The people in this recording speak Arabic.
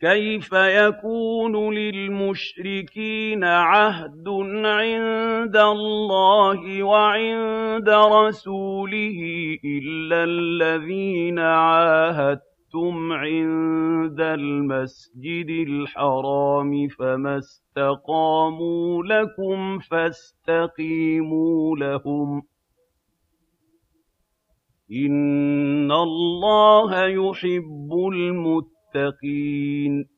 كَيْفَ يَكُونُ لِلْمُشْرِكِينَ عَهْدٌ عِندَ اللَّهِ وَعِندَ رَسُولِهِ إِلَّا الَّذِينَ عَاهَدتُّمْ عِندَ الْمَسْجِدِ الْحَرَامِ ۖ فَمَا اسْتَقَامُوا لَكُمْ فَاسْتَقِيمُوا لَهُمْ ۚ إِنَّ اللَّهَ يُحِبُّ الْمُتَّقِينَ الْمُتَّقِينَ